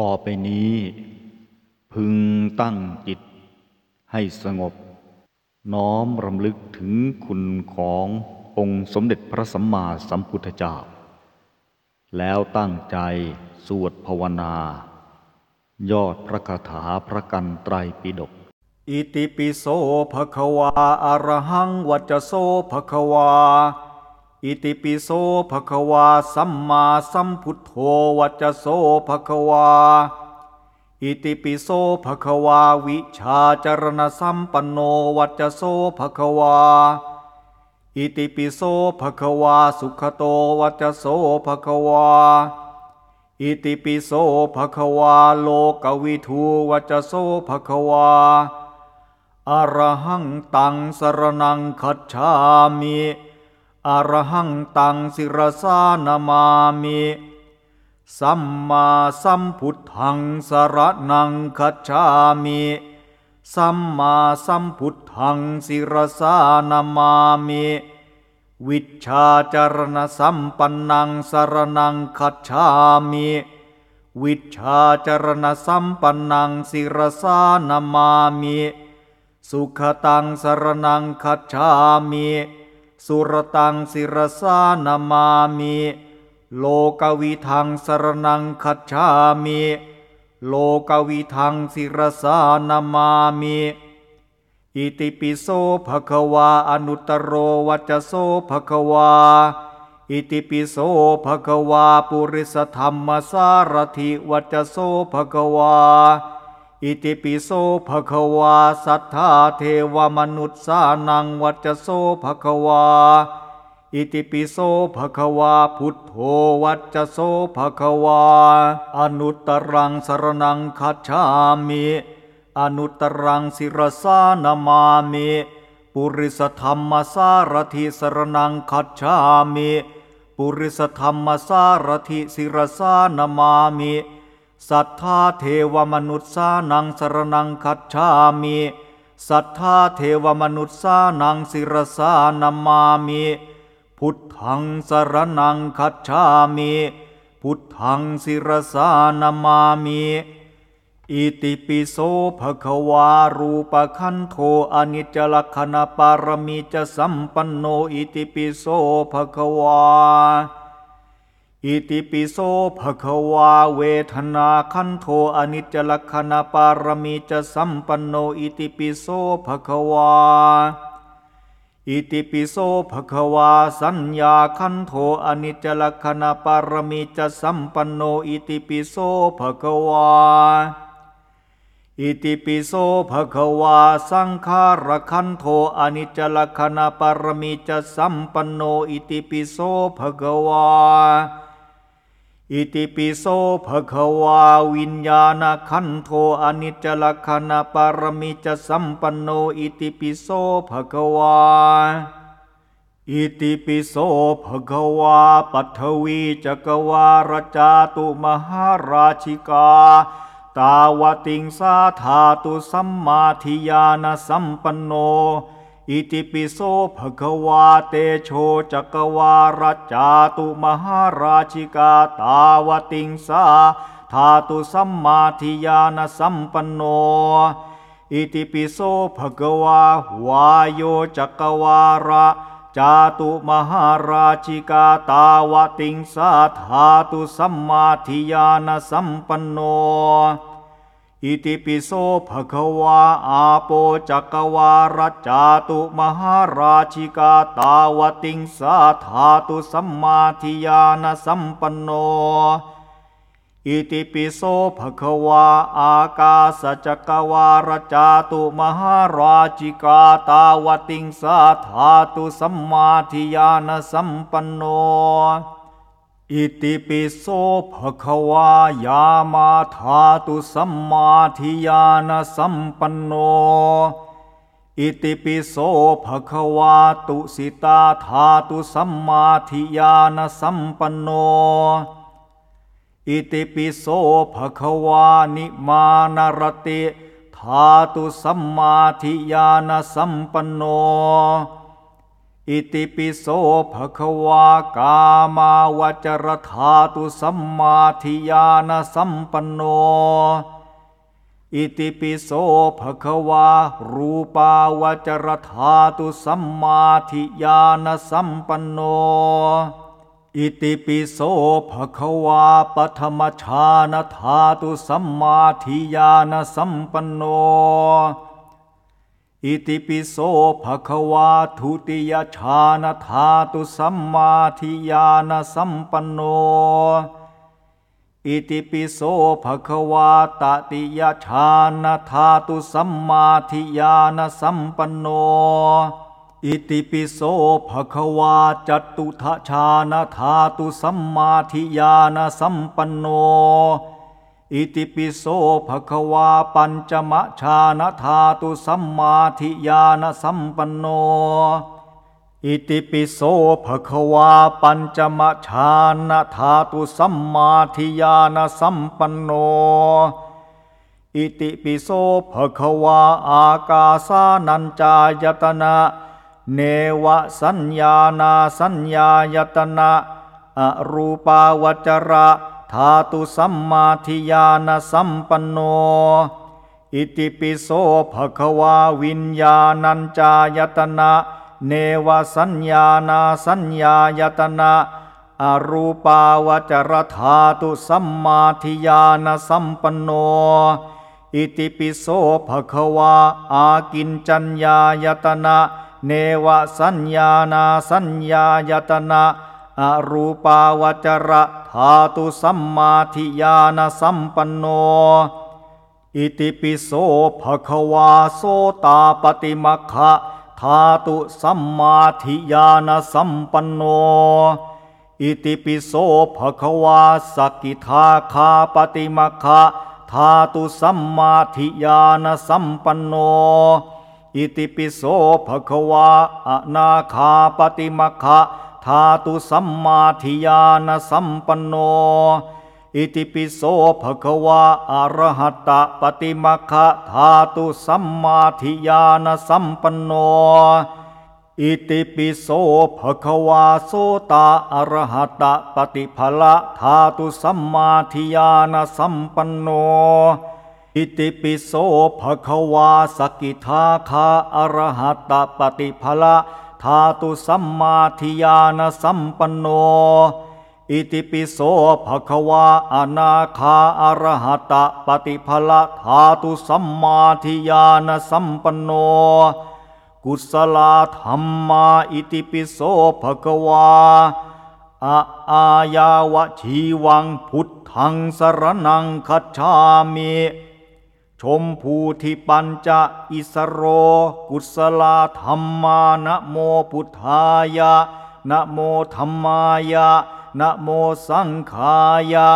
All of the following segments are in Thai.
ต่อไปนี้ พึงตั้งจิตให้สงบ น้อมรำลึกถึงคุณขององค์สมเด็จพระสัมมาสัมพุทธเจ้า แล้วตั้งใจสวดภาวนา ยอดพระคาถาพระกันไตรปิฎกอิติปิโสภคะวาอะระหังวัจจโสภคะวา อิติปิโสภควาสัมมาสัมพุทโธวัจจโสภควา อิติปิโสภควาวิชาจารณสัมปันโนวัจจโสภควา อิติปิโสภควาสุขโตวัจจโสภควา อิติปิโสภควาโลกวิทูวัจจโสภควาอรหังตังสรนังคัจฉามิ อรหังตังสิรสานามามิสัมมาสัมพุทธังสรนังคัจฉามิสัมมาสัมพุทธังสิรสานามามิวิชาจารณสัมปันนังสรนังคัจฉามิวิชชาจารณสัมปันนังสิรสานามามิสุขตังสรนังคัจฉามิ สุรตังสิรสานามามิ โลกวิทังสรนังคัจฉามิ โลกวิทังสิรสานามามิ อิติปิโสภะควาอนุตตรโรวัจจโสภะควา อิติปิโสภะควาปุริสธรรมสารถิวัจจโสภะควา อิติปิโสภควาสัทธาเทวมนุษย์สานังวัจโสภควา อิติปิโสภควาพุทโธวัจโสภควา อนุตตรังสรนังคัจฉามิ อนุตตรังสิรสานามามิ ปุริสธรรมสารถิสรนังคัจฉามิ ปุริสธรรมสารถิสิรสานามามิ สัทธาเทวมนุษย์สานังสรนังคัจฉามิสัทธาเทวมนุษย์สานังสิรสานามามิ พุทธังสรนังคัจฉามิ พุทธังสิรสานามามิ อิติปิโสภควารูปขันโทอนิจจลักขณปารมีจะสัมปันโนอิติปิโสภควา อิติปิโสภะคะวาเวทนาขันโทอนิจจลักขณปารมีจะสัมปันโนอิติปิโสภะคะวา อิติปิโสภะคะวาสัญญาขันโทอนิจจลักขณปารมีจะสัมปันโนอิติปิโสภะคะวา อิติปิโสภะคะวาสังขารขันโทอนิจจลักขณปารมีจะสัมปันโนอิติปิโสภะคะวา อิติปิโสภะคะวาวิญญาณขันโทอนิจจลักขณปารมีจะสัมปันโนอิติปิโสภะคะวาอิติปิโสภะคะวาปัทวีจักวาลจาตุมหาราชิกา ตาวติงสาธาตุสัมมาทิยานสัมปันโน อิติปิโสภะควาเตโชจักวาลจาตุมหาราชิกาตาวติงสาธาตุสัมมาทิยานสัมปันโน อิติปิโสภะควาวายโยจักวาระจาตุมหาราชิกาตาวติงสาธาตุสัมมาทิยานสัมปันโน อิติปิโสภะคะวาอาโปจักวารัจจาตุมหาราชิกาตาวติงสาธาตุสัมมาทิยานสัมปันโน อิติปิโสภะคะวาอากาสจักวาลจาตุมหาราชิกาตาวติงสาธาตุสัมมาทิยานสัมปันโน อิติปิโสภควายามาธาตุสัมมาทิยานสัมปันโน อิติปิโสภควาตุสิตาธาตุสัมมาทิยานสัมปันโน อิติปิโสภควานิมานรติธาตุสัมมาทิยานสัมปันโน อิติปิโสภะคะวากามาวจรธาตุสัมมาทิญาณสัมปันโน อิติปิโสภะคะวารูปาวจรธาตุสัมมาทิญาณสัมปันโน อิติปิโสภะคะวาปฐมฌานธาตุสัมมาทิญาณสัมปันโน อิติปิโสภะคะวาทุติยฌานธาตุสัมมาทิญาณสัมปันโน อิติปิโสภะคะวาตติยฌานธาตุสัมมาทิญาณสัมปันโน อิติปิโสภะคะวาจตุทะฌานธาตุสัมมาทิญาณสัมปันโน อิติปิโสภควาปัญจมะฌานธาตุสัมมาทิญาณสัมปันโน อิติปิโสภควาปัญจมะฌานธาตุสัมมาทิญาณสัมปันโน อิติปิโสภควาอากาสานัญจายตนะเนวสัญญานาสัญญายตนะอรูปาวจระ ธาตุสัมมาทิญาณสัมปันโน อิติปิโสภควาวิญญาณัญจายตนะเนวสัญญานาสัญญายตนะอรูปาวจรธาตุสัมมาทิญาณสัมปันโน อิติปิโสภควาอากินจัญญายตนะเนวสัญญานาสัญญายตนะ อรูปาวจระธาตุสัมมาทิญาณสัมปันโน อิติปิโสภควาโสตาปฏิมัคคะธาตุสัมมาทิญาณสัมปันโน อิติปิโสภควาสกกิทาคาปฏิมัคคะธาตุสัมมาทิญาณสัมปันโน อิติปิโสภควาอนาคาปฏิมัคคะ ธาตุสัมมาทิญาณสัมปันโน อิติปิโสภควาอะรหะตะปฏิมัคะธาตุสัมมาทิญาณสัมปันโน อิติปิโสภควาโสตาอรหะตะปฏิภละธาตุสัมมาทิญาณสัมปันโนอิติปิโสภควาสกิทาคาอรหะตะปฏิภละ ธาตุสัมมาทิญาณสัมปันโน อิติปิโสภควาอนาคาอรหัตะปฏิภละธาตุสัมมาทิญาณสัมปันโน กุศลธรรมาอิติปิโสภควาอะอายาวชีวังพุทธังสรนังคัจฉามิ ชมภูทิปัญจะอิสโร กุศลาธรรมานะโมพุทธายะนะโมธรรมายะนะโมสังขายะ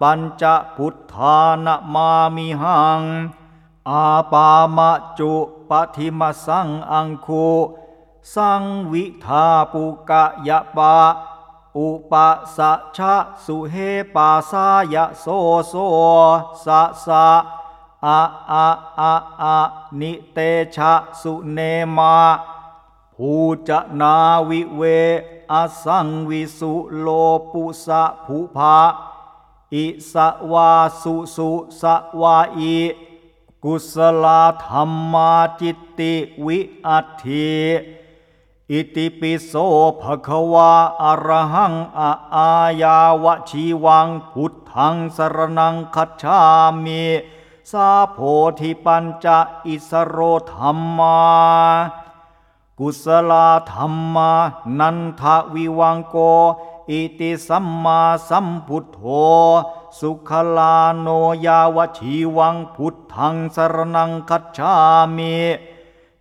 ปัญจพุทธานะมามิหัง อาปามะจุปฏิมาสังอังคูสังวิทาปุกะยะปะ อุปสัชชะสุเฮปาสายะโซโซสะสะ อะอะอะอะนิเตชะสุเนมาภูจนาวิเวอสังวิสุโลปุสะภูภาอิสวาสุสุสวาอีกุศลธรรมาจิตติวิอัตถิอิติปิโสภควาอรหังอะอายาวะชีวังพุทธังสรนังคัจฉามิ สาโพธิปัญจอิสโรธรรมา กุศลธรรมา นันทวิวังโก อิติสัมมาสัมพุทโธ สุขลาโนยาวชีวังพุทธังสรนังคัจฉามิ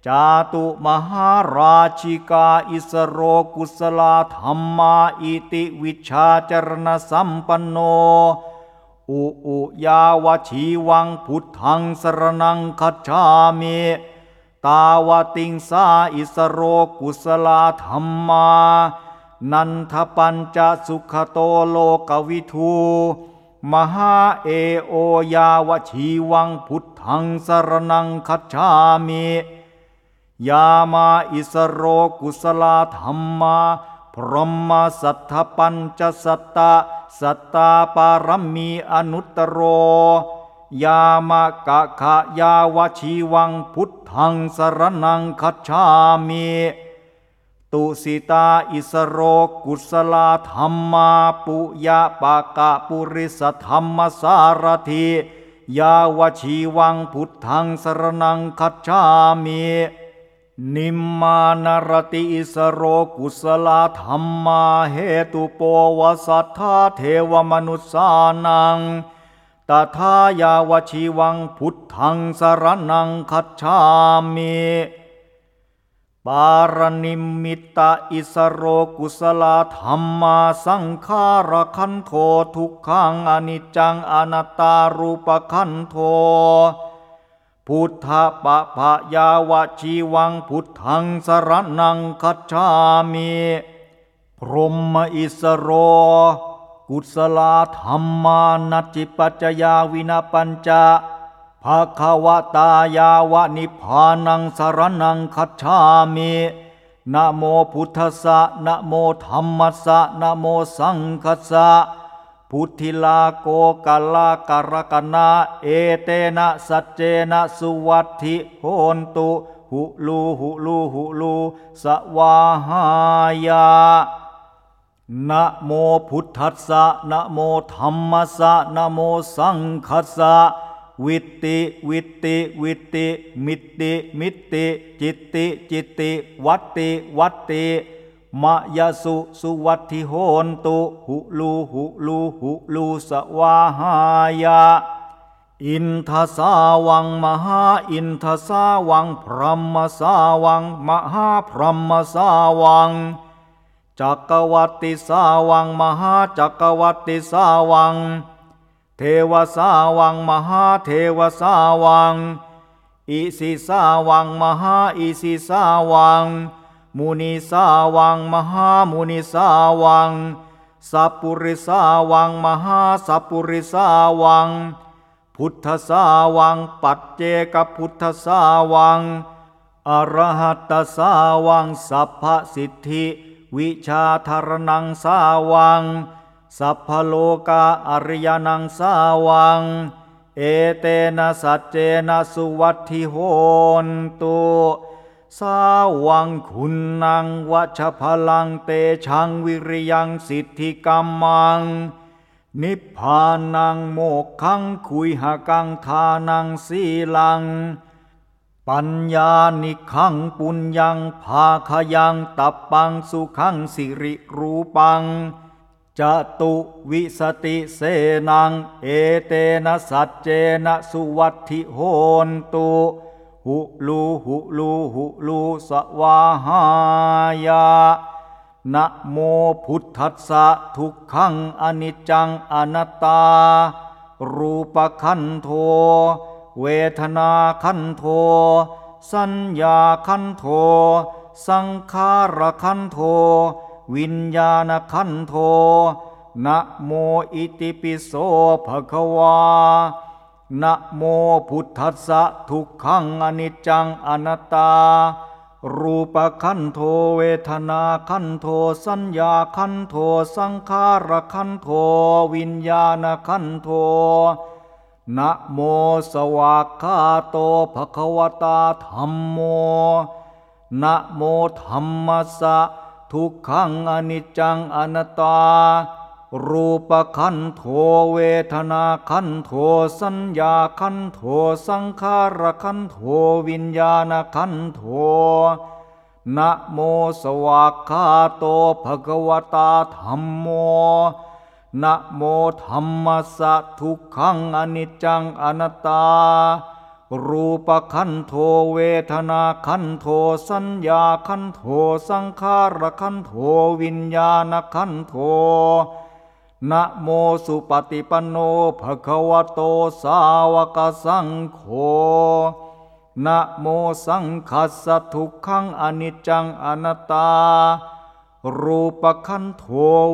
จาตุมหาราชิกาอิสโรกุศลธรรมา อิติวิชาจรณสัมปันโน อุอุยาวชีวังพุทธังสรนังคัจฉามิตาวติงสาอิสโรกุศลาธรรมา นันทปัญจสุขโตโลกวิทูมหาเอโอยาวชีวังพุทธังสรนังคัจฉามิยามาอิสโรกุสลาธรรมา พรหมสัทธปัญจสัตตะ สัตตาปารมีอนุตตโร ยามกะขะยาวชีวังพุทธังสรนังคัจฉามิตุสิตาอิสโรกุสลาธรรมาปุยะปะกะปุริสธรรมสารถิยาวชีวังพุทธังสรนังคัจฉามิ นิมมานรติอิสโรกุสลาธรรมาเหตุโปวสัทธาเทวมนุษสานังตถายาวชีวังพุทธังสรนังคัจฉามิปารณิมมิตาอิสโรกุสลาธรรมาสังขารคันโททุกขังอนิจจังอนัตตารูปคันโท พุทธปะพะยาวชีวังพุทธังสรนังคัจฉามิพรหมอิสโร กุศลาธรรมานัจิปัจจยาวินาปัญจภาคาวตายาวนิพพานังสรนังคัจฉามินะโมพุทธสะนะโมธรรมสะนะโมสังคัสสะ พุทธิลาโกกาลาการกนาเอเตนะสัจเจนะสุวัตถิโหนตุหุลูหุลูหุลูสวาหายานะโมพุทธัสสะนะโมธรรมัสสะนะโมสังฆัสสะวิตติวิตติวิตติมิตติมิตติจิตติจิตติวัตติวัตติ มะยสุสุวัตถิโหนตุหุลูหุลูหุลูสวาหายาอินทสาวังมหาอินทสาวังพรหมสาวังมหาพรหมสาวังจักรวัติสาวังมหาจักรวัติสาวัง เทวสาวังมหาเทวสาวังอิสิสาวังมหาอิสิสาวัง มุนีสาวัง มหามุนีสาวัง สัพปุริสาวัง มหาสัพปุริสาวัง พุทธสาวัง ปัจเจกพุทธสาวัง อรหัตตสาวัง สัพพสิทธิ วิชาธารนังสาวัง สัพพโลกาอริยนังสาวัง เอเตนะสัจเจนะสุวัตถิโหนตุ สาวังคุณนังวัชพลังเตชังวิริยังสิทธิกรรมัง นิพพานังโมกขังคุยหกังทานังสีลัง ปัญญานิขังปุญญังภาคยังตับปังสุขังสิริรูปังจตุวิสติเสนัง เอเตนะสัจเจนะสุวัตถิโหนตุ หุลูหุลูหุลูสวาหายานะโมพุทธัสสะทุกขังอนิจจังอนัตตา รูปขันโท เวทนาขันโท สัญญาขันโท สังขารขันโท วิญญาณขันโทนะโมอิติปิโสภะคะวา นะโมพุทธัสสะทุกขังอนิจจังอนัตตา รูปขันโทเวทนาขันโทสัญญาขันโทสังขารขันโทวิญญาณขันโทนะโมสวากขาโตภะคะวตาธรรมโมนะโมธรรมสสะทุกขังอนิจจังอนัตตา รูปขันโทเวทนาขันโทสัญญาขันโทสังขารขันโทวิญญาณขันโทนะโมสวากขาโตภะคะวตาธรรมโมนะโมธรรมัสสะทุกขังอนิจจังอนัตตา รูปขันโทเวทนาขันโทสัญญาขันโทสังขารขันโทวิญญาณขันโท นะโมสุปฏิปันโนภะคะวะโตสาวกสังโฆนะโมสังคัสสะทุกขังอนิจจังอนัตตา รูปขันโท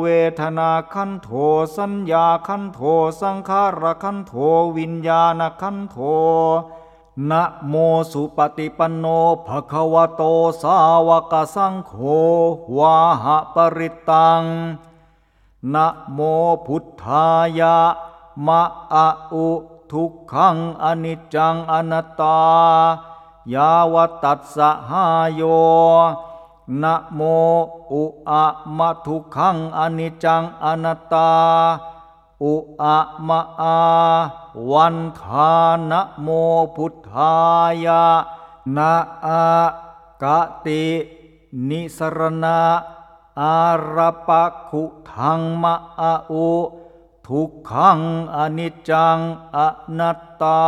เวทนาขันโทสัญญาขันโทสังขารขันโทวิญญาณขันโทนะโมสุปฏิปันโนภะคะวะโตสาวกสังโฆวาหะปริตัง นะโมพุทธายะมะอะอุทุกขังอนิจจังอนัตตายาวตัสสะหายโยนะโมอุอะมะทุกขังอนิจจังอนัตตา อุอะมะอาวันทานะโมพุทธายะนะอากะตินิสรณะ อารปะขุทังมะอาอุทุกขังอนิจจังอนัตตา